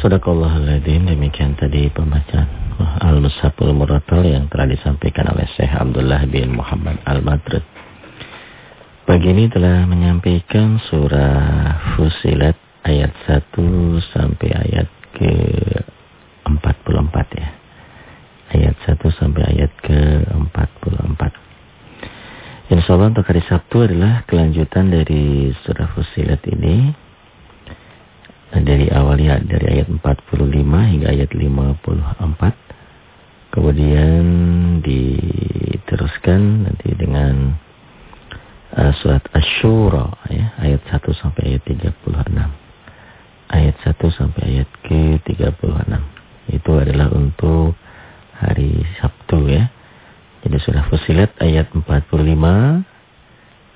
Sadaqallahul demikian tadi pembacaan Al-Musaful Muratal yang telah disampaikan oleh Syekh Abdullah bin Muhammad Al-Madrid. Pagi ini telah menyampaikan surah Fusilat ayat 1 sampai ayat ke 44 ya. Ayat 1 sampai ayat ke 44. Insya Allah untuk hari Sabtu adalah kelanjutan dari surah Fusilat ini dari awal ya dari ayat 45 hingga ayat 54 kemudian diteruskan nanti dengan uh, surat Asyura ya ayat 1 sampai ayat 36 ayat 1 sampai ayat ke-36 itu adalah untuk hari Sabtu ya. Jadi surah Fusilat ayat 45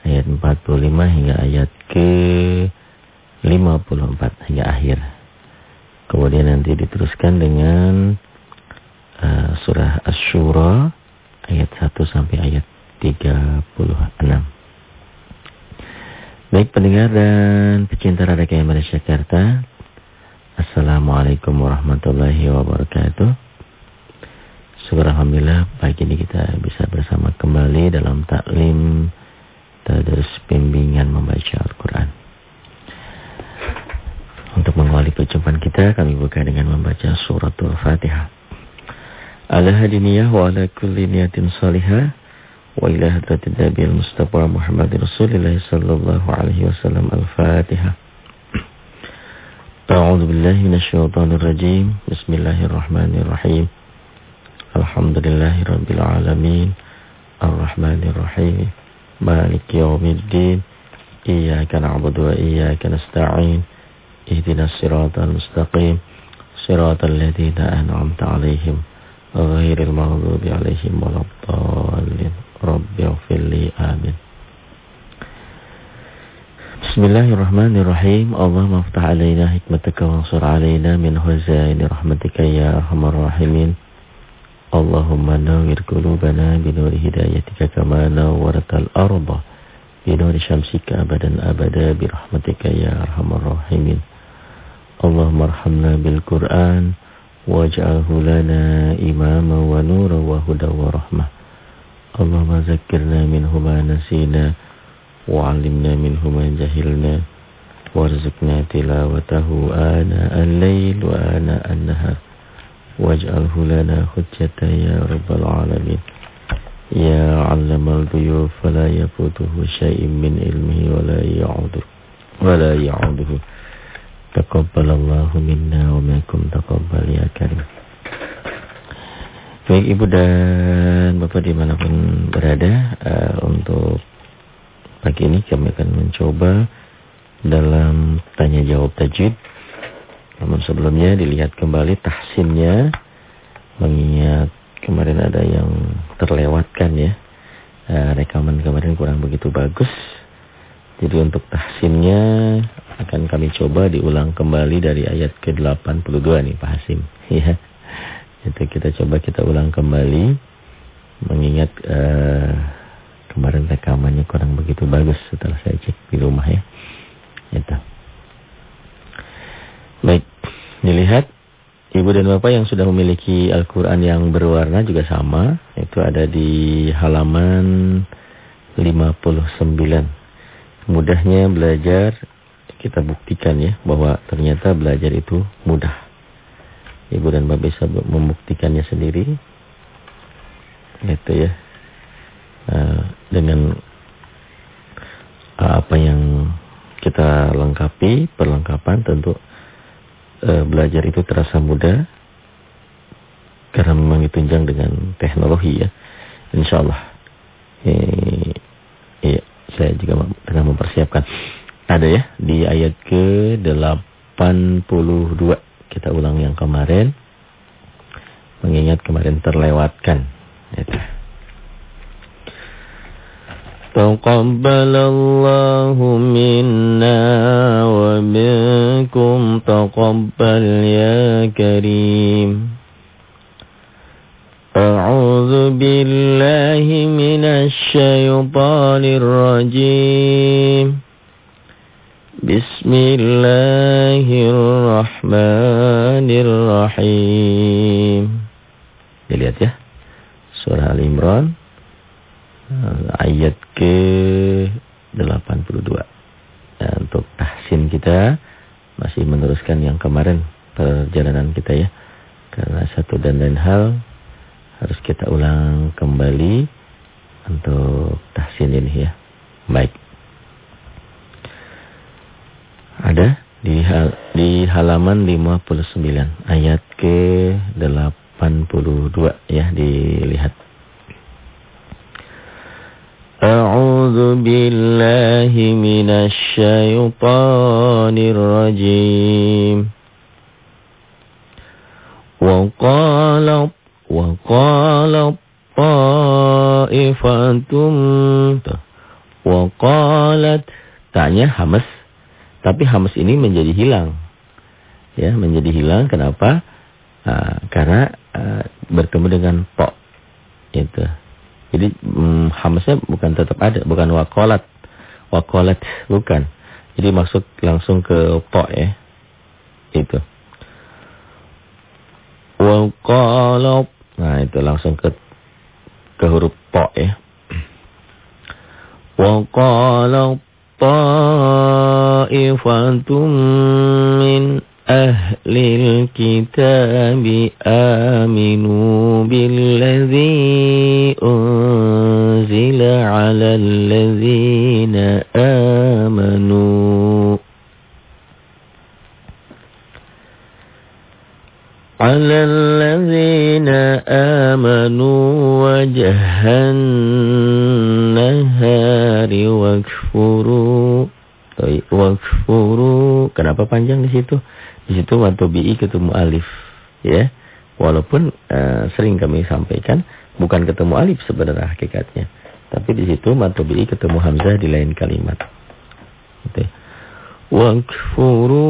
ayat 45 hingga ayat ke 54 hingga akhir. Kemudian nanti diteruskan dengan uh, surah Asy-Syura ayat 1 sampai ayat 36. Baik pendengar dan pecinta Radio KM Jakarta. Assalamualaikum warahmatullahi wabarakatuh. Alhamdulillah pagi ini kita bisa bersama kembali dalam taklim tadarus bimbingan membaca Al-Quran. Untuk mengawali perjumpaan kita, kami buka dengan membaca suratul Fatihah. Ala hadiniyah wa ala kulli niyatin salihah wa ila hadratin Nabi Mustafa Muhammad Rasulullah sallallahu alaihi wasallam Al-Fatihah. A'udzu billahi minasyaitonir rajim. Bismillahirrahmanirrahim. Alhamdulillahi rabbil alamin. Arrahmanir rahim. Maliki yaumiddin. Iyyaka na'budu wa iyyaka nasta'in. اهدنا الصراط المستقيم صراط الذين أنعمت عليهم غير المغضوب عليهم ولا الضالين. رب اغفر لي آمين. بسم الله الرحمن الرحيم. اللهم افتح علينا حكمتك وانصر علينا من خزائن رحمتك يا أرحم الراحمين. اللهم نور قلوبنا بنور هدايتك كما نورت الأرض بنور شمسك أبدا أبدا برحمتك يا أرحم الراحمين. اللهم ارحمنا بالقرآن واجعله لنا إماما ونورا وهدى ورحمة. اللهم ذكرنا منه ما نسينا وعلمنا منه ما جهلنا وارزقنا تلاوته آناء الليل وآناء النهار. واجعله لنا حجة يا رب العالمين. يا علم الغيوب فلا يفوته شيء من علمه ولا يعوده ولا يعوده. Taqabbalallahu minna wa minkum taqabbal ya karim. Baik Ibu dan Bapak di mana pun berada uh, Untuk pagi ini kami akan mencoba Dalam tanya jawab tajwid. Namun sebelumnya dilihat kembali tahsinnya Mengingat kemarin ada yang terlewatkan ya. Uh, Rekaman kemarin kurang begitu bagus Jadi untuk tahsinnya akan kami coba diulang kembali dari ayat ke-82 nih Pak Hasim. Ya. Itu kita coba kita ulang kembali mengingat uh, kemarin rekamannya kurang begitu bagus setelah saya cek di rumah ya. Itu. Baik, dilihat Ibu dan Bapak yang sudah memiliki Al-Quran yang berwarna juga sama. Itu ada di halaman 59. Mudahnya belajar kita buktikan ya bahwa ternyata belajar itu mudah. Ibu dan Bapak bisa membuktikannya sendiri. Gitu ya. Uh, dengan uh, apa yang kita lengkapi, perlengkapan tentu uh, belajar itu terasa mudah. Karena memang ditunjang dengan teknologi ya. Insya Allah. Eh, iya, saya juga tengah mempersiapkan. Ada ya di ayat ke-82. Kita ulang yang kemarin. Mengingat kemarin terlewatkan. Itu. Taqabbalallahu minna wa minkum taqabbal ya karim. أعوذ بالله من الشيطان الرجيم بسم الله الرحمن Bismillahirrahmanirrahim. Dilihat ya. Surah Al-Imran ayat ke 82. Ya, untuk tahsin kita masih meneruskan yang kemarin perjalanan kita ya. Karena satu dan lain hal harus kita ulang kembali untuk tahsin ini ya. Baik. Ada di hal, di halaman 59 ayat ke 82 ya dilihat. أعوذ بالله من الشيطان الرجيم وقال وقال طائفة وقالت tanya hamas tapi hamas ini menjadi hilang ya menjadi hilang kenapa uh, karena uh, bertemu dengan po itu jadi hmm, hamasnya bukan tetap ada, bukan wakolat. Wakolat bukan. Jadi masuk langsung ke po ya. Itu. Wakolat. Nah itu langsung ke ke huruf po ya. Wakolat ta'ifatum min أهل الكتاب آمنوا بالذي أنزل على الذين آمنوا على الذين آمنوا وجه النهار واكفروا wakfuru kenapa panjang di situ di situ bi ketemu alif, ya. Walaupun uh, sering kami sampaikan bukan ketemu alif sebenarnya hakikatnya. Tapi di situ bi ketemu hamzah di lain kalimat. Gitu. Wakfuru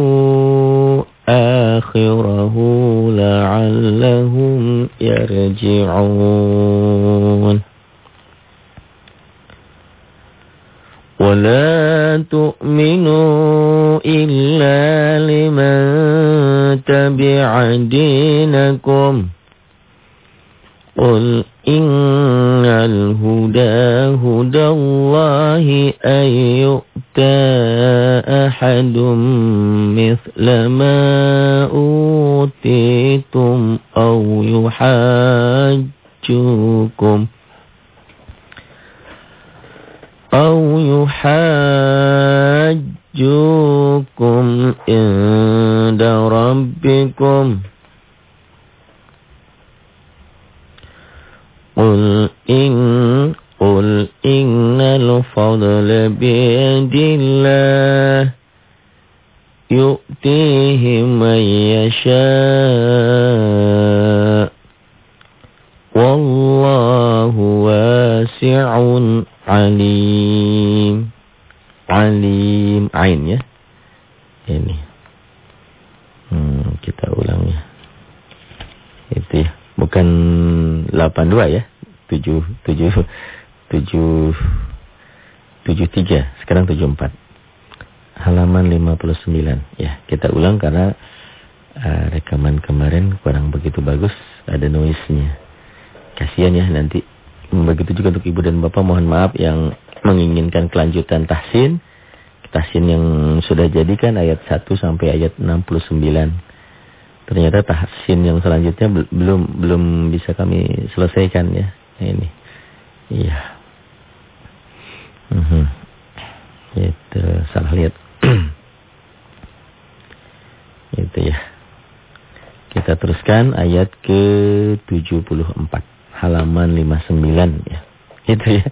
akhirahu la'allahum yarji'un. ولا تؤمنوا إلا لمن تبع دينكم قل إن الهدى هدى الله أن يؤتى أحد مثل ما أوتيتم أو يحاجوكم أو يحاجوكم عند ربكم قل إن قل إن الفضل بيد الله يؤتيه من يشاء والله واسع alim alim ain ya ini 82 ya. 7 7 7 73 sekarang 74 halaman 59 ya kita ulang karena uh, rekaman kemarin kurang begitu bagus ada noise-nya. Kasihan ya nanti Begitu juga untuk ibu dan bapak mohon maaf yang menginginkan kelanjutan tahsin. Tahsin yang sudah jadikan ayat 1 sampai ayat 69. Ternyata tahsin yang selanjutnya belum belum bisa kami selesaikan ya. Ini. Iya. Mhm. Itu salah lihat. Itu ya. Kita teruskan ayat ke-74 halaman 59 ya. Itu ya.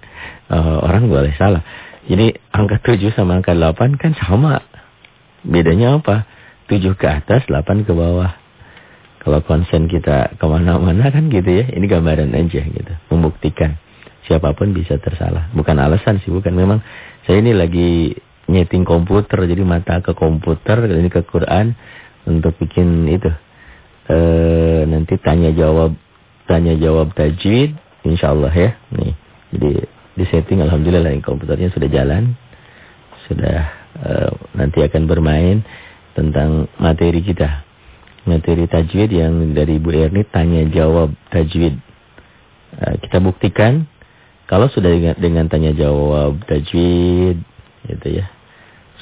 Uh, orang boleh salah. Jadi angka 7 sama angka 8 kan sama. Bedanya apa? 7 ke atas, 8 ke bawah. Kalau konsen kita ke mana-mana kan gitu ya. Ini gambaran aja gitu. Membuktikan. Siapa pun bisa tersalah. Bukan alasan sih, bukan. Memang saya ini lagi nyeting komputer. Jadi mata ke komputer, ini ke Quran. Untuk bikin itu. E, nanti tanya jawab tanya jawab tajwid insyaallah ya. Nih. Jadi di setting alhamdulillah komputernya sudah jalan. Sudah uh, nanti akan bermain tentang materi kita. Materi tajwid yang dari Bu Erni tanya jawab tajwid. Uh, kita buktikan kalau sudah dengan, dengan tanya jawab tajwid gitu ya.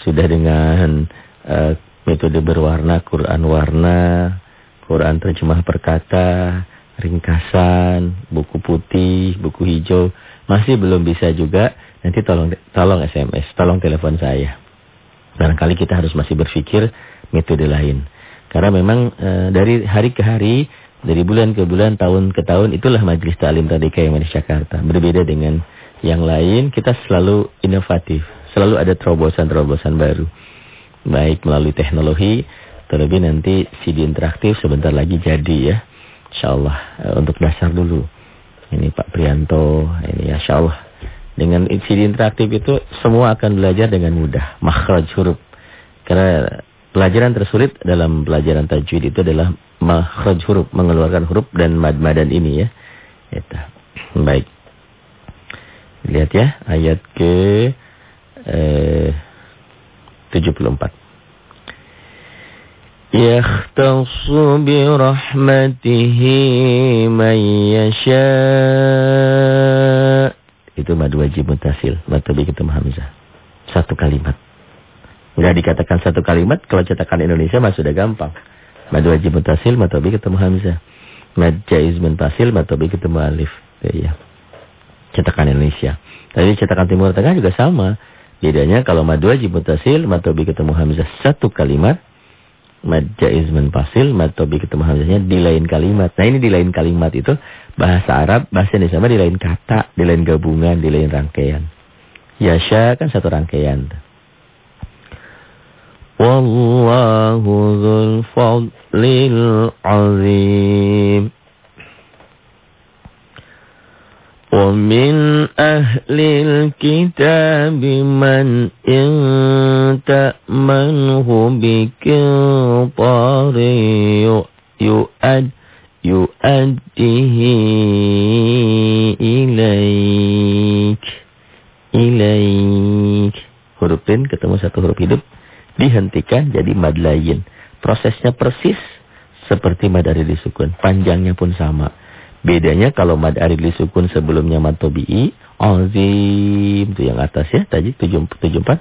Sudah dengan uh, metode berwarna, Quran warna, Quran terjemah perkata, ringkasan, buku putih, buku hijau, masih belum bisa juga, nanti tolong tolong SMS, tolong telepon saya. Barangkali kita harus masih berpikir metode lain. Karena memang e, dari hari ke hari, dari bulan ke bulan, tahun ke tahun, itulah Majelis Ta'lim Radika yang Manis Jakarta. Berbeda dengan yang lain, kita selalu inovatif. Selalu ada terobosan-terobosan baru. Baik melalui teknologi, terlebih nanti CD interaktif sebentar lagi jadi ya. Insya Allah. E, untuk dasar dulu. Ini Pak Prianto, ini ya Insya Allah. Dengan CD interaktif itu semua akan belajar dengan mudah. Makhraj huruf. Karena Pelajaran tersulit dalam pelajaran tajwid itu adalah makhraj huruf, mengeluarkan huruf dan mad-madan ini ya. Itu. Baik. Lihat ya ayat ke eh, 74. Yakhtassu bi rahmatihi man yasha. Itu mad wajib mutasil, mad tabi ketemu hamzah. Satu kalimat. Enggak dikatakan satu kalimat, kalau cetakan Indonesia mah sudah gampang. Mad wajib mutasil, matobi ketemu hamzah. Mad jaiz mutasil, matobi ketemu alif. Ya, ya. Cetakan Indonesia. Tapi cetakan Timur Tengah juga sama. Bedanya kalau mad wajib mutasil, matobi ketemu hamzah satu kalimat. Mad jaiz mutasil, matobi ketemu hamzahnya di lain kalimat. Nah ini di lain kalimat itu bahasa Arab, bahasa Indonesia di lain kata, di lain gabungan, di lain rangkaian. Yasha kan satu rangkaian. والله ذو الفضل العظيم ومن أهل الكتاب من إن تأمنه بكنطار يؤد يؤديه إليك إليك huruf tin ketemu satu huruf hidup dihentikan jadi mad lain. Prosesnya persis seperti mad aril disukun. Panjangnya pun sama. Bedanya kalau mad aril disukun sebelumnya mad tobi'i. Azim. Itu yang atas ya. Tadi 74.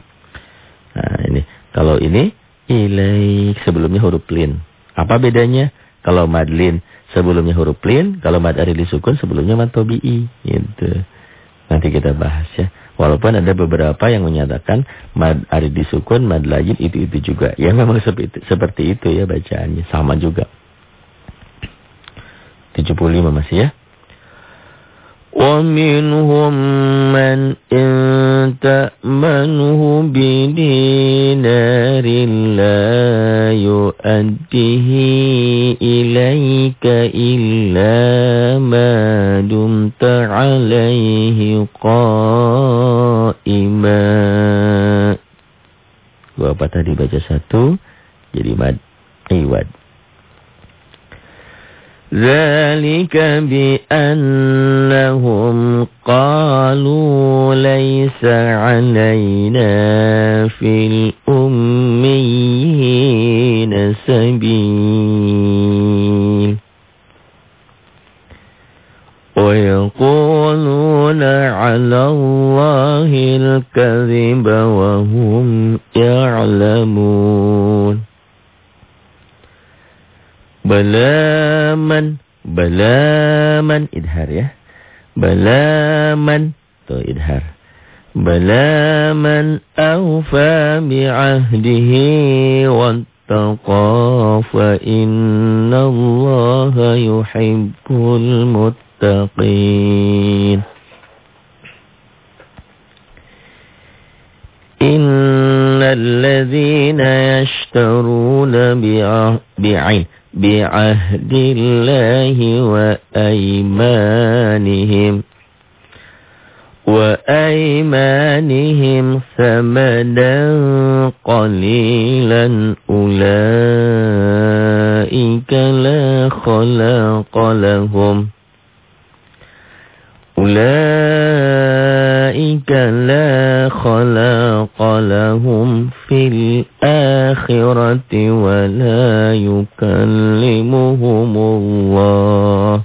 Nah ini. Kalau ini. Ilaik. Sebelumnya huruf lin. Apa bedanya? Kalau mad lin sebelumnya huruf lin. Kalau mad aril disukun sebelumnya mad tobi'i. Gitu. Nanti kita bahas ya. Walaupun ada beberapa yang menyatakan mad arid disukun, mad lajin itu-itu juga. Ya memang seperti, seperti itu ya bacaannya. Sama juga. 75 masih ya. ومنهم من إن تأمنه بدينار لا يؤديه إليك إلا ما دمت عليه قائما Gua apa tadi baca satu jadi mad iwad ذلك بأنهم قالوا ليس علينا في الأميين سبيل Yeah. خلاق لهم في الآخرة ولا يكلمهم الله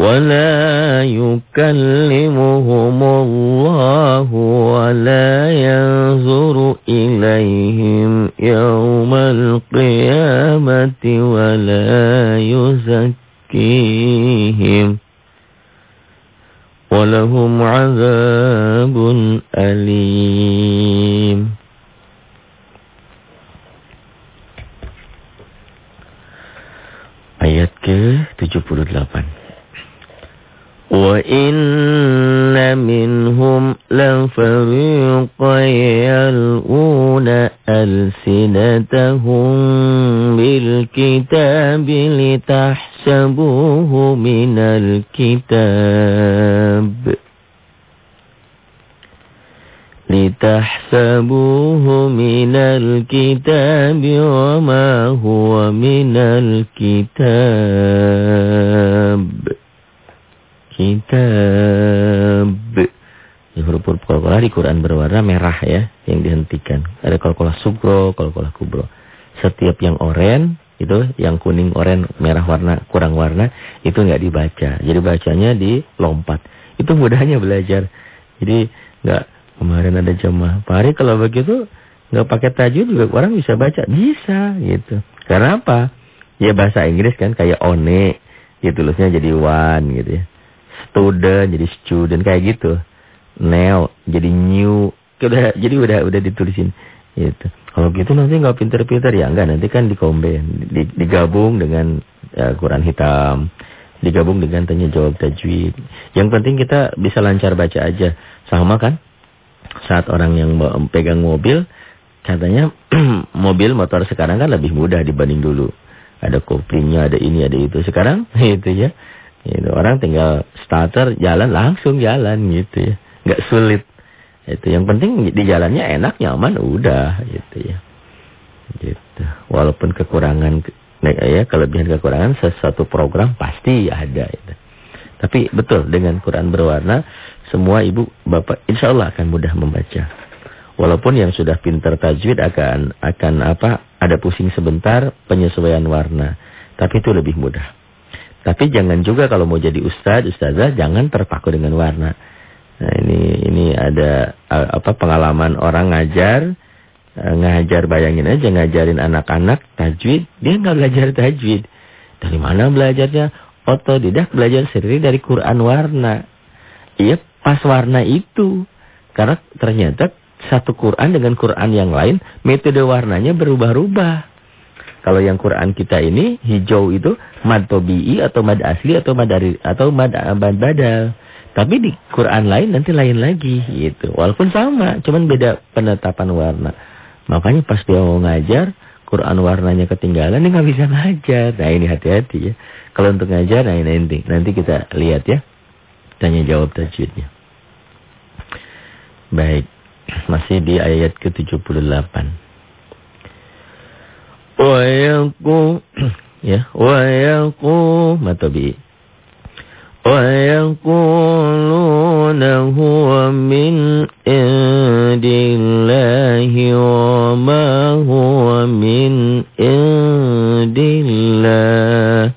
ولا يكلمهم الله ولا ينظر إليهم يوم القيامة ولا يزكيهم ولهم عذاب أليم. Ayat ke-78 وَإِنَّ مِنْهُمْ لَفَرِيقًا يَلْؤُونَ أَلْسِنَتَهُمْ بِالْكِتَابِ لِتَحْسَبُوهُ minal kitab litahsabuhu minal kitab wa ma huwa minal kitab kitab di huruf-huruf kolkolah di Quran berwarna merah ya yang dihentikan. Ada kolkolah sugro kolkolah kubro. Setiap yang oren itu yang kuning oren merah warna kurang warna itu nggak dibaca. Jadi bacanya di lompat itu mudahnya belajar. Jadi nggak kemarin ada jemaah Pak kalau begitu nggak pakai tajwid juga orang bisa baca. Bisa gitu. Karena apa? Ya bahasa Inggris kan kayak one gitu tulisnya jadi one gitu ya. Student jadi student kayak gitu. Neo jadi new. Udah jadi udah udah ditulisin gitu. Kalau gitu nanti nggak pinter-pinter ya enggak nanti kan dikomben, digabung dengan ya, Quran hitam, digabung dengan tanya jawab tajwid. Yang penting kita bisa lancar baca aja. Sama kan? Saat orang yang pegang mobil katanya mobil motor sekarang kan lebih mudah dibanding dulu. Ada koplingnya, ada ini, ada itu. Sekarang itu ya. Itu orang tinggal starter jalan langsung jalan gitu ya. Enggak sulit. Itu yang penting di jalannya enak, nyaman udah gitu ya. Gitu. Walaupun kekurangan ya kelebihan kekurangan sesuatu program pasti ada gitu. Tapi betul dengan Quran berwarna semua ibu bapak insya Allah akan mudah membaca. Walaupun yang sudah pintar tajwid akan akan apa ada pusing sebentar penyesuaian warna, tapi itu lebih mudah. Tapi jangan juga kalau mau jadi ustadz, ustazah jangan terpaku dengan warna. Nah, ini ini ada apa pengalaman orang ngajar eh, ngajar bayangin aja ngajarin anak-anak tajwid, dia nggak belajar tajwid. Dari mana belajarnya? Otodidak belajar sendiri dari Quran warna. Iya, pas warna itu. Karena ternyata satu Quran dengan Quran yang lain, metode warnanya berubah-ubah. Kalau yang Quran kita ini hijau itu mad tobi'i atau mad asli atau mad dari atau mad, mad badal. Tapi di Quran lain nanti lain lagi gitu. Walaupun sama, cuman beda penetapan warna. Makanya pas dia mau ngajar, Quran warnanya ketinggalan, dia nggak bisa ngajar. Nah ini hati-hati ya. Kalau untuk ngajar, nah ini nanti, nanti kita lihat ya. Tanya jawab tajwidnya. Baik, masih di ayat ke-78. Wa yaku. ya, wa yaku. matobi ويقولون هو من عند الله وما هو من عند الله.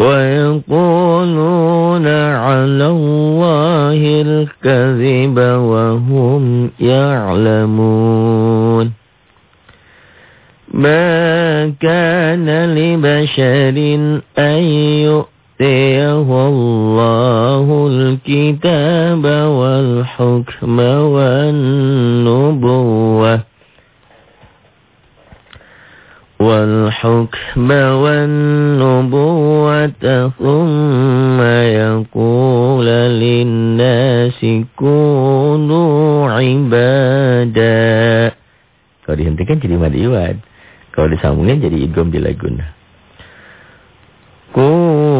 ويقولون على الله الكذب وهم يعلمون. ما كان لبشر أن يؤتيه الله الكتاب والحكم والنبوة والحكم والنبوة ثم يقول للناس كونوا عبادا Kalau dihentikan jadi madiwad. Kalau disambungin jadi idgham di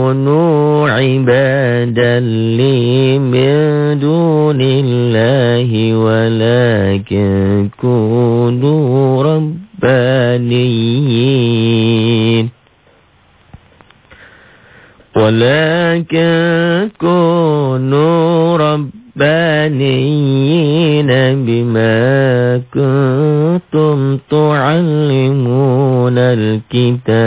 كونوا عبادا لي من دون الله ولكن كونوا ربانيين. ولكن كونوا ربانيين بما كنتم تعلمون الكتاب.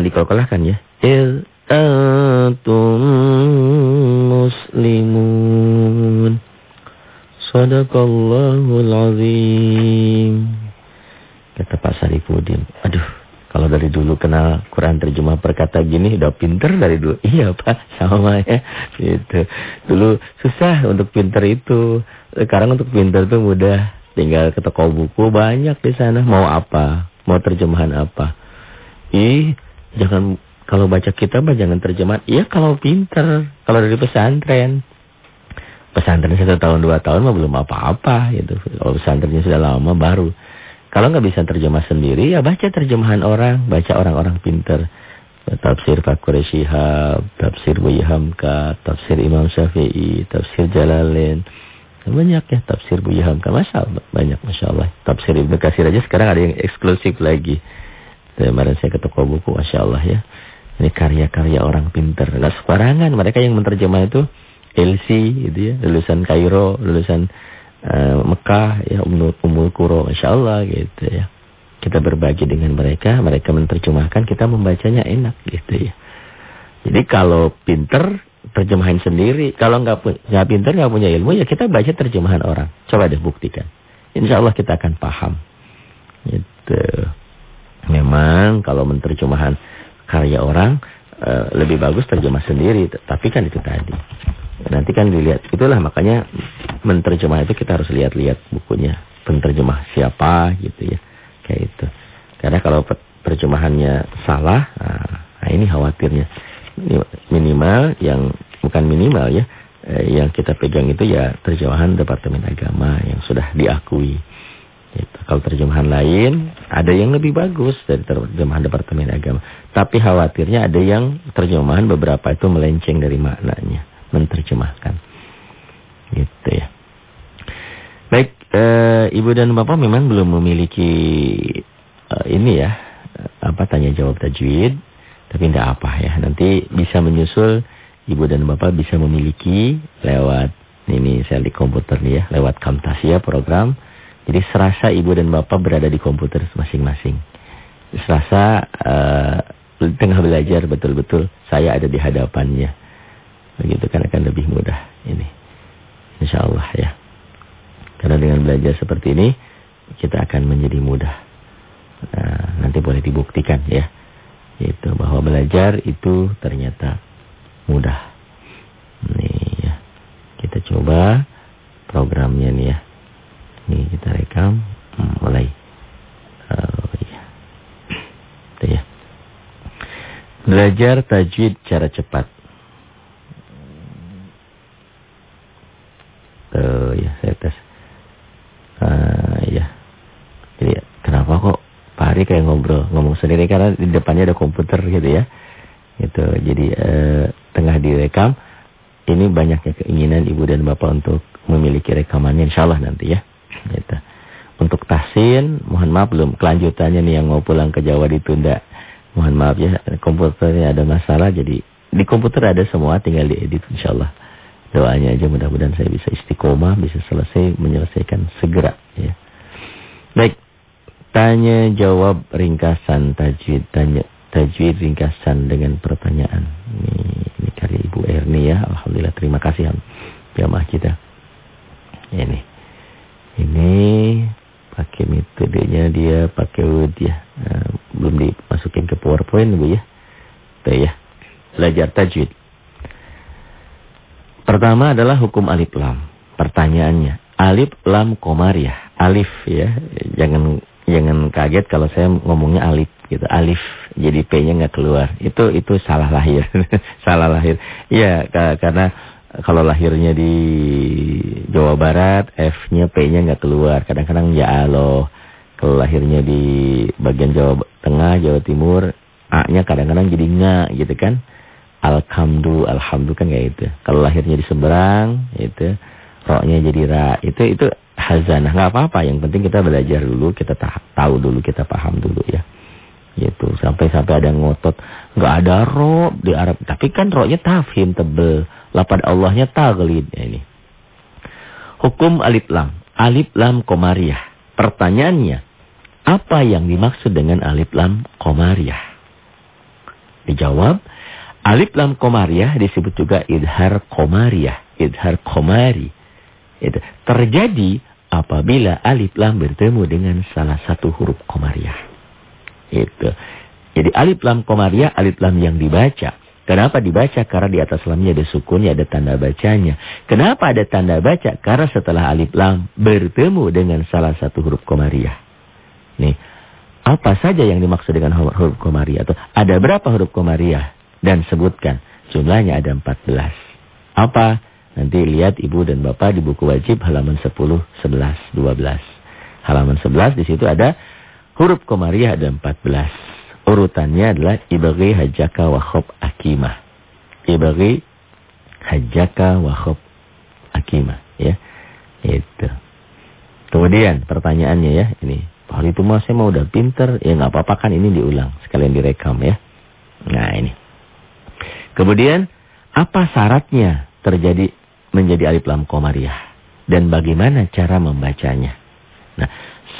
jangan dikokolahkan ya. Il antum muslimun. Sadaqallahul azim. Kata Pak Saripudin. Aduh, kalau dari dulu kenal Quran terjemah perkata gini udah pinter dari dulu. Iya Pak, sama ya. Gitu. Dulu susah untuk pinter itu. Sekarang untuk pinter tuh mudah. Tinggal ke toko buku banyak di sana. Mau apa? Mau terjemahan apa? Ih, jangan kalau baca kitab jangan terjemahan. Iya kalau pinter. Kalau dari pesantren. Pesantren satu tahun dua tahun mah belum apa-apa gitu. Kalau pesantrennya sudah lama baru. Kalau nggak bisa terjemah sendiri, ya baca terjemahan orang, baca orang-orang pinter. Tafsir Fakur Shihab, tafsir Buya Hamka, tafsir Imam Syafi'i, tafsir Jalalain. Banyak ya tafsir Buya Hamka, Masya Allah, banyak Masya Allah. Tafsir Ibnu Kasir aja sekarang ada yang eksklusif lagi. Kemarin saya ke toko buku, Masya Allah ya. Ini karya-karya orang pinter. Nggak sembarangan, mereka yang menerjemah itu LC gitu ya, lulusan Kairo, lulusan uh, Mekah ya Umul, Umul Kuro Allah gitu ya. Kita berbagi dengan mereka, mereka menerjemahkan, kita membacanya enak gitu ya. Jadi kalau pinter terjemahin sendiri, kalau nggak punya pinter nggak punya ilmu ya kita baca terjemahan orang. Coba deh buktikan. Insya Allah kita akan paham. Gitu. Memang kalau menerjemahan karya orang uh, lebih bagus terjemah sendiri, tapi kan itu tadi. Nanti kan dilihat. Itulah makanya menerjemah itu kita harus lihat-lihat bukunya. Penerjemah siapa gitu ya. Kayak itu. Karena kalau terjemahannya salah, nah ini khawatirnya. Minimal yang bukan minimal ya. Eh, yang kita pegang itu ya terjemahan Departemen Agama yang sudah diakui. Gitu. Kalau terjemahan lain ada yang lebih bagus dari terjemahan Departemen Agama. Tapi khawatirnya ada yang terjemahan beberapa itu melenceng dari maknanya menerjemahkan. Gitu ya. Baik, e, Ibu dan Bapak memang belum memiliki e, ini ya, apa tanya jawab tajwid, tapi tidak apa ya. Nanti bisa menyusul Ibu dan Bapak bisa memiliki lewat ini saya di komputer nih ya, lewat Camtasia program. Jadi serasa Ibu dan Bapak berada di komputer masing-masing. Serasa e, tengah belajar betul-betul saya ada di hadapannya. Begitu kan akan lebih mudah ini. Insya Allah ya. Karena dengan belajar seperti ini, kita akan menjadi mudah. Nah, nanti boleh dibuktikan ya. Itu bahwa belajar itu ternyata mudah. Nih ya. Kita coba programnya nih ya. Nih kita rekam. Hmm, mulai. Oh iya. Ya. Belajar tajwid cara cepat. Uh, ya saya tes. Uh, ya. Jadi kenapa kok Pak Hari kayak ngobrol ngomong sendiri karena di depannya ada komputer gitu ya. Gitu. Jadi uh, tengah direkam. Ini banyaknya keinginan ibu dan bapak untuk memiliki rekamannya insya Allah nanti ya. Gitu. Untuk tahsin, mohon maaf belum kelanjutannya nih yang mau pulang ke Jawa ditunda. Mohon maaf ya, komputernya ada masalah jadi di komputer ada semua tinggal diedit insya Allah doanya aja mudah-mudahan saya bisa istiqomah, bisa selesai menyelesaikan segera ya. Baik. Tanya jawab ringkasan tajwid tanya tajwid ringkasan dengan pertanyaan. Ini ini karya Ibu Erni ya. Alhamdulillah terima kasih jamaah kita. Ini. Ini pakai metodenya dia pakai Word ya. Nah, belum dimasukin ke PowerPoint Bu ya. Tuh ya. Belajar tajwid. Pertama adalah hukum alif lam. pertanyaannya. Alif lam komariah. Alif ya. Jangan jangan kaget kalau saya ngomongnya alif gitu. Alif jadi P-nya nggak keluar. Itu itu salah lahir. salah lahir. Iya karena kalau lahirnya di Jawa Barat F-nya P-nya nggak keluar. Kadang-kadang ya Allah. Kalau lahirnya di bagian Jawa Tengah, Jawa Timur, A-nya kadang-kadang jadi nga gitu kan. Alhamdu, alhamdu kan kayak itu. Kalau lahirnya di seberang, itu roknya jadi ra. Itu itu hazanah, nggak apa-apa. Yang penting kita belajar dulu, kita tahu dulu, kita paham dulu ya. Gitu. Sampai-sampai ada ngotot, nggak ada ro di Arab. Tapi kan roknya tafhim tebel. Lapad Allahnya taglid ya ini. Hukum alif lam. Alif lam komariah. Pertanyaannya, apa yang dimaksud dengan alif lam komariah? Dijawab, Alif lam komariah disebut juga idhar komariah, idhar komari. Itu terjadi apabila alif lam bertemu dengan salah satu huruf komariah. Itu. Jadi alif lam komariah, alif lam yang dibaca. Kenapa dibaca? Karena di atas lamnya ada sukunnya, ada tanda bacanya. Kenapa ada tanda baca? Karena setelah alif lam bertemu dengan salah satu huruf komariah. Nih, apa saja yang dimaksud dengan huruf komariah? Atau ada berapa huruf komariah? dan sebutkan. Jumlahnya ada 14. Apa? Nanti lihat ibu dan bapak di buku wajib halaman 10, 11, 12. Halaman 11 di situ ada huruf komariah ada 14. Urutannya adalah ibagi hajaka wa khob akimah. Ibagi hajaka wa akimah. Ya. Itu. Kemudian pertanyaannya ya. Ini. Pak itu mah saya mau udah pinter. Ya nggak apa-apa kan ini diulang. Sekalian direkam ya. Nah ini. Kemudian apa syaratnya terjadi menjadi alif lam komariah dan bagaimana cara membacanya? Nah,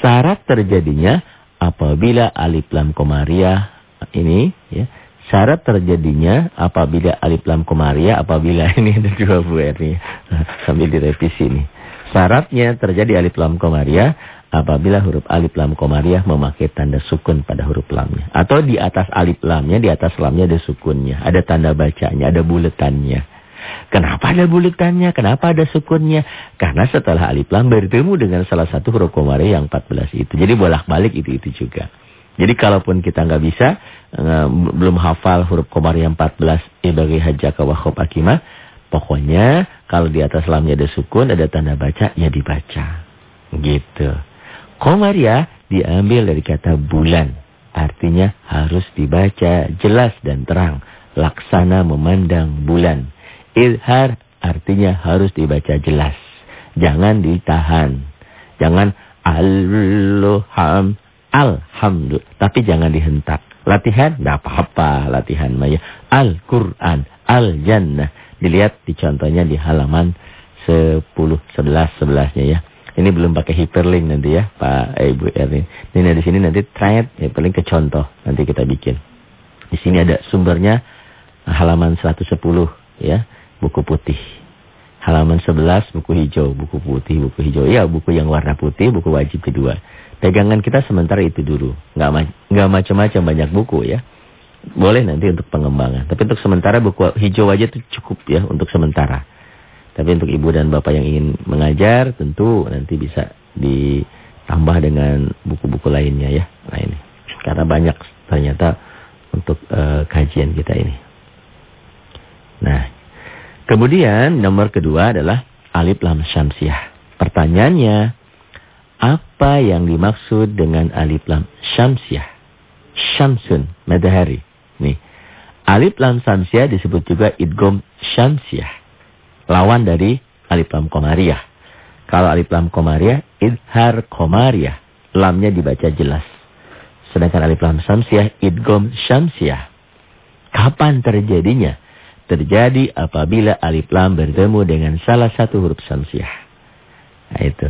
syarat terjadinya apabila alif lam komariah ini ya, syarat terjadinya apabila alif lam komariah apabila ini ada dua buah ini sambil direvisi ini. Syaratnya terjadi alif lam komariah apabila huruf alif lam komariah memakai tanda sukun pada huruf lamnya. Atau di atas alif lamnya, di atas lamnya ada sukunnya. Ada tanda bacanya, ada buletannya. Kenapa ada buletannya? Kenapa ada sukunnya? Karena setelah alif lam bertemu dengan salah satu huruf komariah yang 14 itu. Jadi bolak-balik itu-itu juga. Jadi kalaupun kita nggak bisa, uh, belum hafal huruf komariah 14, ibagi hajjaka wa khob akimah, pokoknya kalau di atas lamnya ada sukun, ada tanda baca, ya dibaca. Gitu. Komaria diambil dari kata bulan. Artinya harus dibaca jelas dan terang. Laksana memandang bulan. Ilhar artinya harus dibaca jelas. Jangan ditahan. Jangan alham alhamdulillah. Tapi jangan dihentak. Latihan tidak apa-apa latihan maya. Al-Quran, Al-Jannah. Dilihat di contohnya di halaman 10, 11, 11-nya ya. Ini belum pakai hyperlink nanti ya, Pak eh, Ibu Erni. Ini di sini nanti try ya paling ke contoh nanti kita bikin. Di sini ada sumbernya halaman 110 ya, buku putih. Halaman 11 buku hijau, buku putih, buku hijau. Ya, buku yang warna putih, buku wajib kedua. Pegangan kita sementara itu dulu. Nggak ma nggak macam-macam banyak buku ya. Boleh nanti untuk pengembangan. Tapi untuk sementara buku hijau aja itu cukup ya untuk sementara. Tapi untuk ibu dan bapak yang ingin mengajar tentu nanti bisa ditambah dengan buku-buku lainnya ya. Nah ini. Karena banyak ternyata untuk uh, kajian kita ini. Nah, kemudian nomor kedua adalah alif lam syamsiah. Pertanyaannya, apa yang dimaksud dengan alif lam syamsiah? Syamsun, matahari. Nih. Alif lam syamsiah disebut juga idgom syamsiah lawan dari alif lam komariah. Kalau alif lam komariah, idhar komariah. Lamnya dibaca jelas. Sedangkan alif lam samsiah, idgom syamsiah. Kapan terjadinya? Terjadi apabila alif lam bertemu dengan salah satu huruf samsiah. Nah itu.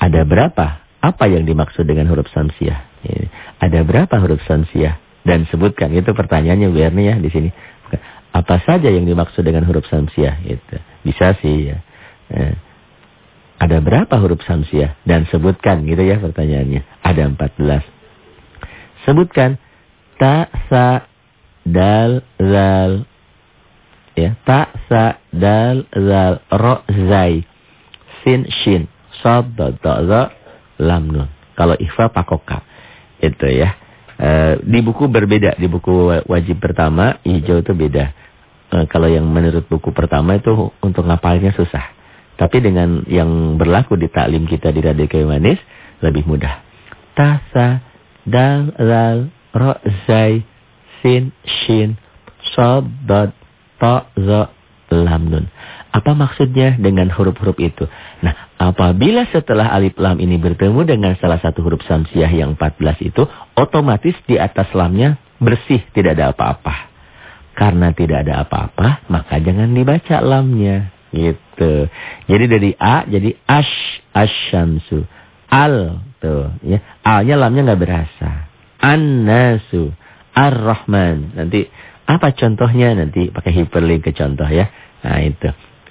Ada berapa? Apa yang dimaksud dengan huruf samsiah? Ada berapa huruf samsiah? Dan sebutkan, itu pertanyaannya nih ya di sini. Apa saja yang dimaksud dengan huruf samsiah? Itu. Bisa sih ya. Eh, ada berapa huruf samsiah? Dan sebutkan gitu ya pertanyaannya. Ada 14. Sebutkan. Ta, sa, dal, zal. Ya, ta, sa, dal, zal, ro, zai. sin, shin. Sod, do, do, do, lam, nun. Kalau ikhfa pakoka. Itu ya. E, di buku berbeda. Di buku wajib pertama, hijau itu beda. E, kalau yang menurut buku pertama itu untuk ngapalnya susah. Tapi dengan yang berlaku di taklim kita di Radio Kayu Manis, lebih mudah. Tasa, dal, lal, ro, zai, sin, shin, sod, dot, to, zo, lam, nun. Apa maksudnya dengan huruf-huruf itu? Nah, apabila setelah alif lam ini bertemu dengan salah satu huruf samsiah yang 14 itu, otomatis di atas lamnya bersih, tidak ada apa-apa. Karena tidak ada apa-apa, maka jangan dibaca lamnya. Gitu. Jadi dari A jadi ash, asyamsu. Al, tuh. ya Alnya lamnya nggak berasa. An-nasu. Ar-Rahman. Nanti apa contohnya? Nanti pakai hyperlink ke contoh ya. Nah itu.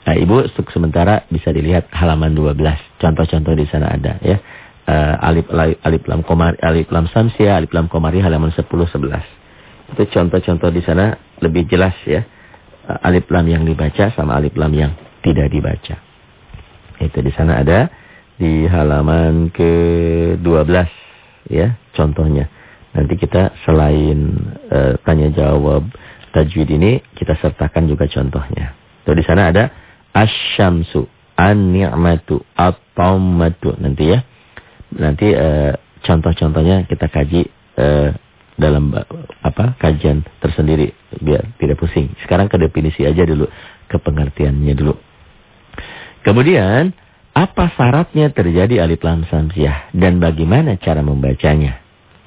Nah, Ibu untuk sementara bisa dilihat halaman 12. Contoh-contoh di sana ada ya. Uh, alif, alif lam komari, alif lam samsia, alif lam komari halaman 10 11. Itu contoh-contoh di sana lebih jelas ya. Uh, alif lam yang dibaca sama alif lam yang tidak dibaca. Itu di sana ada di halaman ke-12 ya contohnya. Nanti kita selain uh, tanya jawab tajwid ini kita sertakan juga contohnya. Tuh di sana ada asyamsu, an-ni'matu, at-tammatu nanti ya. Nanti uh, contoh-contohnya kita kaji uh, dalam apa kajian tersendiri biar tidak pusing. Sekarang ke definisi aja dulu, ke pengertiannya dulu. Kemudian, apa syaratnya terjadi alif lam samsiah dan bagaimana cara membacanya?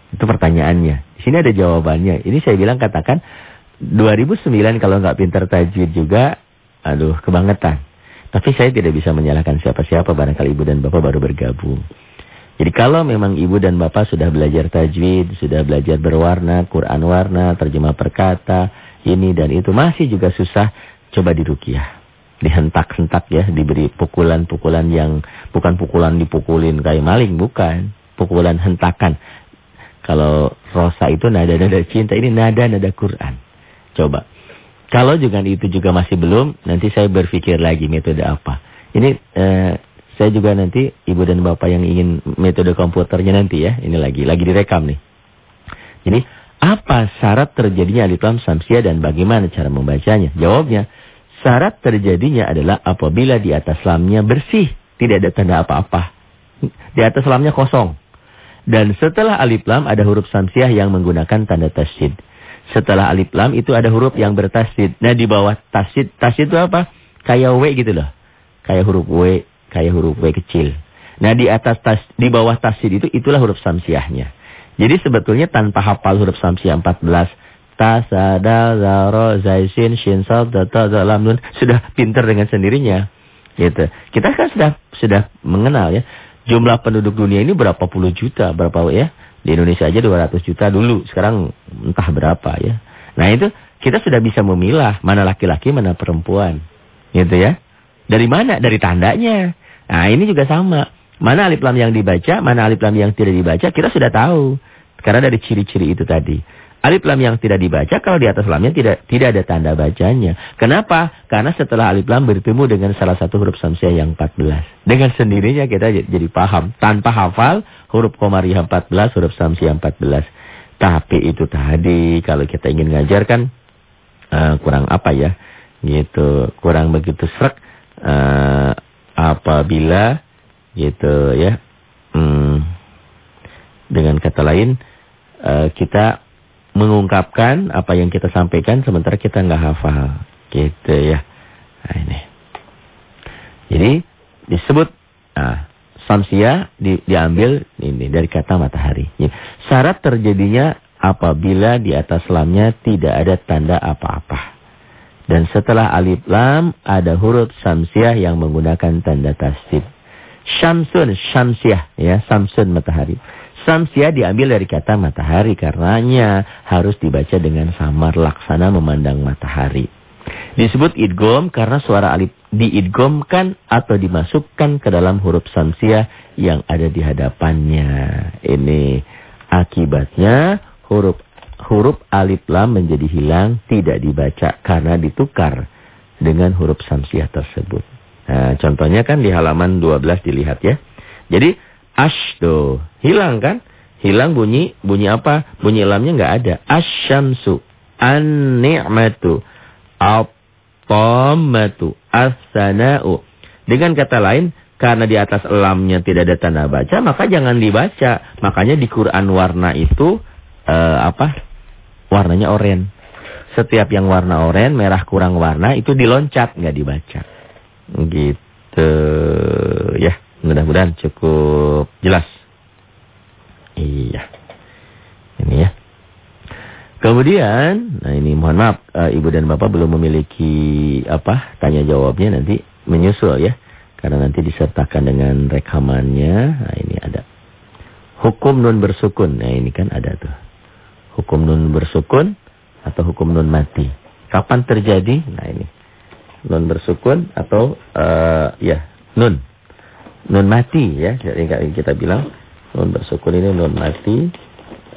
Itu pertanyaannya. Di sini ada jawabannya. Ini saya bilang katakan 2009 kalau nggak pintar tajwid juga Aduh, kebangetan. Tapi saya tidak bisa menyalahkan siapa-siapa barangkali ibu dan bapak baru bergabung. Jadi kalau memang ibu dan bapak sudah belajar tajwid, sudah belajar berwarna, Quran warna, terjemah perkata, ini dan itu masih juga susah, coba dirukiah. Dihentak-hentak ya, diberi pukulan-pukulan yang bukan pukulan dipukulin kayak maling, bukan. Pukulan hentakan. Kalau rosa itu nada-nada cinta, ini nada-nada Quran. Coba. Kalau juga itu juga masih belum, nanti saya berpikir lagi metode apa. Ini eh, saya juga nanti ibu dan bapak yang ingin metode komputernya nanti ya, ini lagi lagi direkam nih. Jadi apa syarat terjadinya alif lam samsia dan bagaimana cara membacanya? Jawabnya, syarat terjadinya adalah apabila di atas lamnya bersih, tidak ada tanda apa-apa. Di atas lamnya kosong. Dan setelah alif lam ada huruf samsiah yang menggunakan tanda tasydid. Setelah alif lam itu ada huruf yang bertasid. Nah di bawah tasid, tasid itu apa? Kayak W gitu loh. Kayak huruf W, kayak huruf W kecil. Nah di atas tas, di bawah tasid itu itulah huruf samsiahnya. Jadi sebetulnya tanpa hafal huruf samsiah 14 tasada zaro zaisin shin sad data lam nun sudah pintar dengan sendirinya. Gitu. Kita kan sudah sudah mengenal ya. Jumlah penduduk dunia ini berapa puluh juta, berapa ya? Di Indonesia aja 200 juta dulu, sekarang entah berapa ya. Nah itu kita sudah bisa memilah mana laki-laki, mana perempuan. Gitu ya. Dari mana? Dari tandanya. Nah ini juga sama. Mana alif lam yang dibaca, mana alif lam yang tidak dibaca, kita sudah tahu. Karena dari ciri-ciri itu tadi. Alif lam yang tidak dibaca kalau di atas lamnya tidak tidak ada tanda bacanya. Kenapa? Karena setelah alif lam bertemu dengan salah satu huruf samsiah yang 14. Dengan sendirinya kita jadi paham. Tanpa hafal huruf komariah 14, huruf samsiah 14. Tapi itu tadi kalau kita ingin ngajarkan uh, kurang apa ya? Gitu, kurang begitu serak uh, apabila gitu ya. Hmm, dengan kata lain uh, kita mengungkapkan apa yang kita sampaikan sementara kita nggak hafal. Gitu ya. Nah ini. Jadi disebut nah, samsia di, diambil ini dari kata matahari. Ya. Syarat terjadinya apabila di atas lamnya tidak ada tanda apa-apa. Dan setelah alif lam ada huruf samsiah yang menggunakan tanda tasdid. Syamsun, syamsiah ya, samsun matahari. Samsia diambil dari kata matahari karenanya harus dibaca dengan samar laksana memandang matahari. Disebut idgom karena suara alif diidgomkan atau dimasukkan ke dalam huruf samsia yang ada di hadapannya. Ini akibatnya huruf huruf alif lam menjadi hilang tidak dibaca karena ditukar dengan huruf samsiah tersebut. Nah, contohnya kan di halaman 12 dilihat ya. Jadi ashdo hilang kan? Hilang bunyi bunyi apa? Bunyi lamnya nggak ada. Asyamsu, an-ni'matu, at-tammatu, as-sana'u. Dengan kata lain, karena di atas lamnya tidak ada tanda baca, maka jangan dibaca. Makanya di Quran warna itu uh, apa? Warnanya oranye. Setiap yang warna oranye, merah kurang warna itu diloncat, nggak dibaca. Gitu ya. Mudah-mudahan cukup jelas. Iya. Ini ya. Kemudian, nah ini mohon maaf, uh, ibu dan bapak belum memiliki apa tanya jawabnya nanti menyusul ya, karena nanti disertakan dengan rekamannya. Nah ini ada hukum nun bersukun. Nah ini kan ada tuh hukum nun bersukun atau hukum nun mati. Kapan terjadi? Nah ini nun bersukun atau uh, ya nun nun mati ya. Jadi kita bilang nun bersukun ini nun mati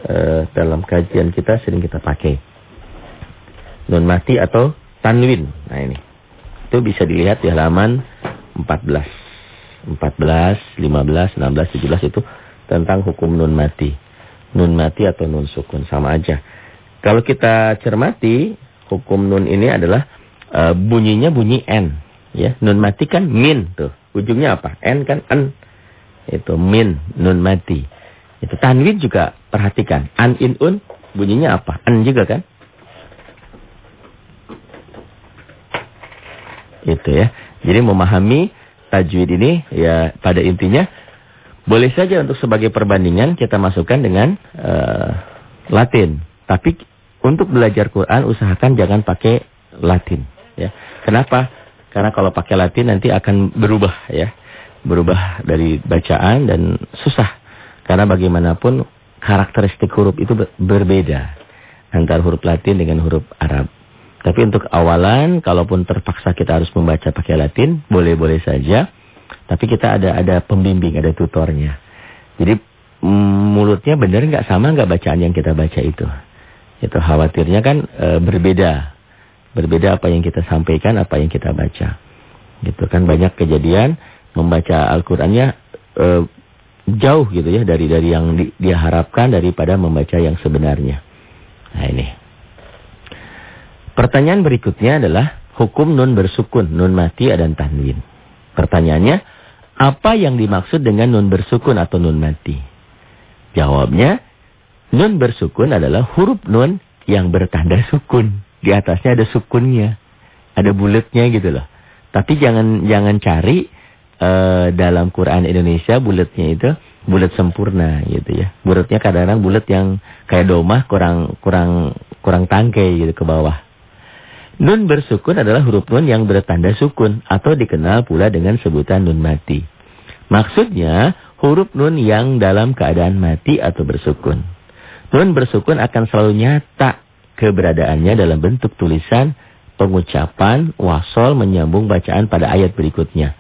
uh, dalam kajian kita sering kita pakai. Nun mati atau tanwin. Nah ini. Itu bisa dilihat di halaman 14. 14, 15, 16, 17 itu tentang hukum nun mati. Nun mati atau nun sukun sama aja. Kalau kita cermati, hukum nun ini adalah uh, bunyinya bunyi n, ya. Nun mati kan min tuh. Ujungnya apa? N kan n. Itu min, nun mati. Itu tanwin juga perhatikan. An in un bunyinya apa? An juga kan? Itu ya. Jadi memahami tajwid ini ya pada intinya boleh saja untuk sebagai perbandingan kita masukkan dengan uh, Latin. Tapi untuk belajar Quran usahakan jangan pakai Latin ya. Kenapa? Karena kalau pakai Latin nanti akan berubah ya. Berubah dari bacaan dan susah karena bagaimanapun karakteristik huruf itu berbeda antara huruf Latin dengan huruf Arab. Tapi untuk awalan, kalaupun terpaksa kita harus membaca pakai Latin, boleh-boleh saja. Tapi kita ada ada pembimbing, ada tutornya. Jadi mm, mulutnya benar nggak sama nggak bacaan yang kita baca itu. Itu khawatirnya kan e, berbeda. Berbeda apa yang kita sampaikan, apa yang kita baca. Gitu kan banyak kejadian membaca Al-Qur'annya e, jauh gitu ya dari dari yang di, dia harapkan daripada membaca yang sebenarnya. Nah ini. Pertanyaan berikutnya adalah hukum nun bersukun, nun mati dan tanwin. Pertanyaannya, apa yang dimaksud dengan nun bersukun atau nun mati? Jawabnya, nun bersukun adalah huruf nun yang bertanda sukun. Di atasnya ada sukunnya, ada bulatnya gitu loh. Tapi jangan jangan cari uh, dalam Quran Indonesia bulatnya itu bulat sempurna gitu ya. Bulatnya kadang-kadang bulat yang kayak domah kurang kurang kurang tangkai gitu ke bawah. Nun bersukun adalah huruf nun yang bertanda sukun atau dikenal pula dengan sebutan nun mati. Maksudnya huruf nun yang dalam keadaan mati atau bersukun. Nun bersukun akan selalu nyata keberadaannya dalam bentuk tulisan, pengucapan, wasol menyambung bacaan pada ayat berikutnya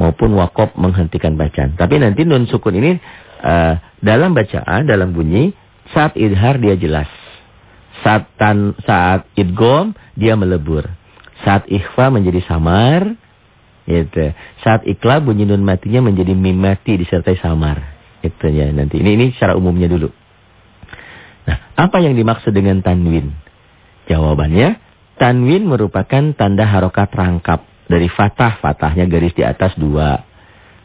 maupun wakop menghentikan bacaan. Tapi nanti nun sukun ini uh, dalam bacaan, dalam bunyi, saat idhar dia jelas. Saat, tan, saat idgom dia melebur. Saat ikhfa menjadi samar. Gitu. Saat ikhla bunyi nun matinya menjadi mim mati disertai samar. Itu ya nanti. Ini, ini secara umumnya dulu. Nah, apa yang dimaksud dengan tanwin? Jawabannya, tanwin merupakan tanda harokat rangkap dari fatah, fatahnya garis di atas dua.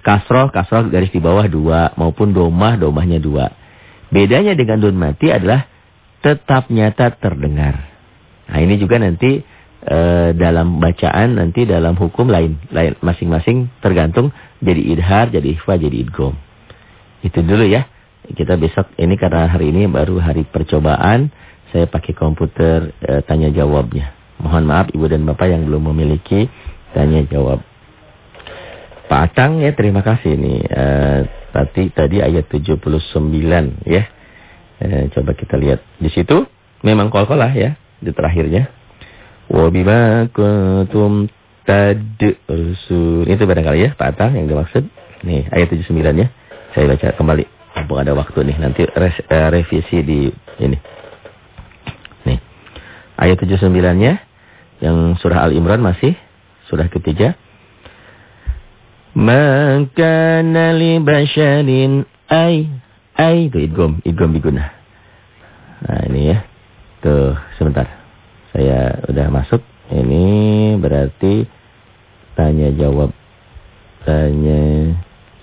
Kasroh, kasroh garis di bawah dua. Maupun domah, domahnya dua. Bedanya dengan dun mati adalah tetap nyata terdengar. Nah ini juga nanti e, dalam bacaan, nanti dalam hukum lain. Masing-masing tergantung jadi idhar, jadi ikhfa, jadi idgom. Itu dulu ya. Kita besok, ini karena hari ini baru hari percobaan. Saya pakai komputer e, tanya jawabnya. Mohon maaf ibu dan bapak yang belum memiliki tanya jawab. Pak Atang ya terima kasih nih. Uh, tadi tadi ayat 79 ya. Uh, coba kita lihat di situ memang kol-kolah ya di terakhirnya. Wa bima kuntum tadrusun. Itu barangkali ya Pak Atang yang dimaksud. Nih ayat 79 ya. Saya baca kembali. Mumpung ada waktu nih nanti res, uh, revisi di ini. Nih. Ayat 79-nya yang surah Al Imran masih surah ketiga. Maka nali basyarin ay ay itu idgom idgom biguna. Nah ini ya. Tuh sebentar. Saya udah masuk. Ini berarti tanya jawab. Tanya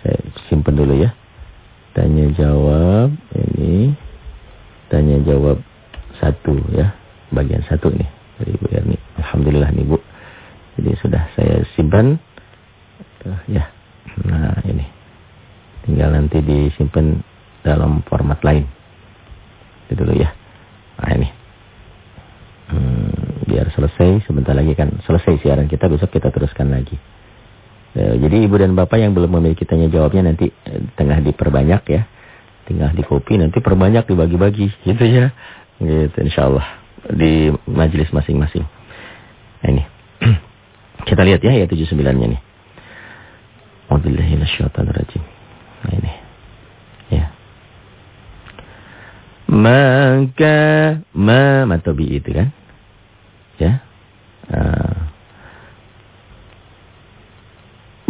saya simpen dulu ya. Tanya jawab ini tanya jawab satu ya. Bagian satu nih dari Bu Erni. Alhamdulillah nih Bu. Jadi sudah saya simpan Tuh, ya. Nah, ini. Tinggal nanti disimpan dalam format lain. Itu dulu ya. Nah, ini. Hmm, biar selesai, sebentar lagi kan selesai siaran kita, besok kita teruskan lagi. Eh, jadi ibu dan bapak yang belum memiliki tanya jawabnya nanti eh, tengah diperbanyak ya. Tinggal di copy, nanti perbanyak dibagi-bagi gitu ya. Gitu insyaallah di majelis masing-masing. Nah, ini. kita lihat ya ayat 79-nya nih. A'udzubillahi minasyaitonirrajim. Nah ini. Ya. Maka ma matobi itu kan? Ya. Uh.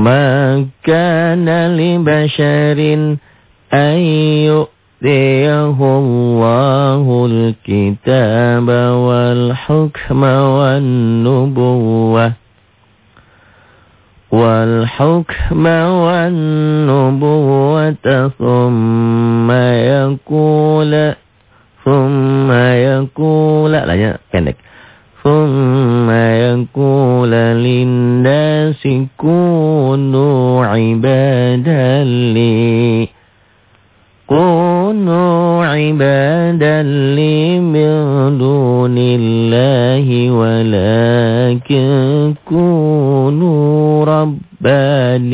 ما كان لبشر أن يؤتيه الله الكتاب والحكم والنبوة والحكم والنبوة ثم يقول ثم يقول لا, يا لا, ثم يقول للناس كونوا عبادا لي. كونوا عبادا لي من دون الله ولكن كونوا ربانيين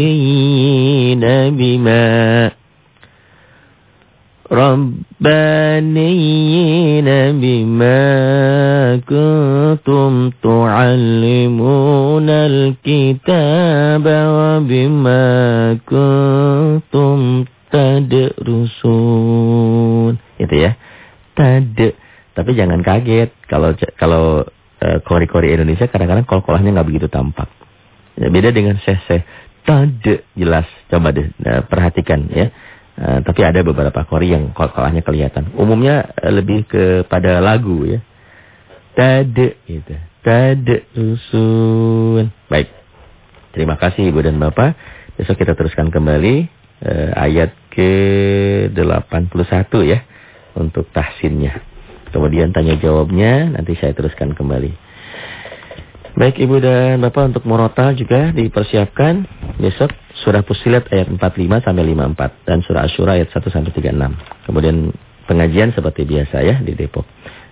بما. ربانيين بما. كنتم تعلمون الكتاب وبما كنتم tadrusun. Itu ya. Tad. Tapi jangan kaget kalau kalau uh, kori-kori Indonesia kadang-kadang kol-kolahnya nggak begitu tampak. Ya, beda dengan seh-seh. Tad jelas. Coba deh uh, perhatikan ya. Uh, tapi ada beberapa kori yang kol-kolahnya kelihatan. Umumnya uh, lebih kepada lagu ya. Tad gitu. Tadrusun. Baik. Terima kasih Ibu dan Bapak. Besok kita teruskan kembali uh, ayat ke-81 ya untuk tahsinnya. Kemudian tanya jawabnya nanti saya teruskan kembali. Baik Ibu dan Bapak untuk Morota juga dipersiapkan besok surah Fusilat ayat 45 sampai 54 dan surah Asyura ayat 1 sampai 36. Kemudian pengajian seperti biasa ya di Depok.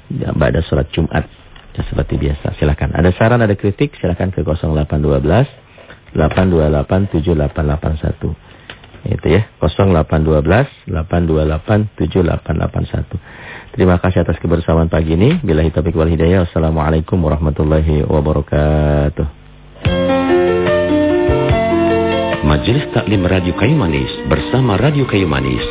Pada surat Jumat ya, seperti biasa. Silakan. Ada saran, ada kritik silakan ke 0812 828 7881. Itu ya, 0812 828 7881. Terima kasih atas kebersamaan pagi ini. Bila taufiq wal hidayah. Wassalamualaikum warahmatullahi wabarakatuh. Majelis Taklim Radio Kayu Manis bersama Radio Kayu Manis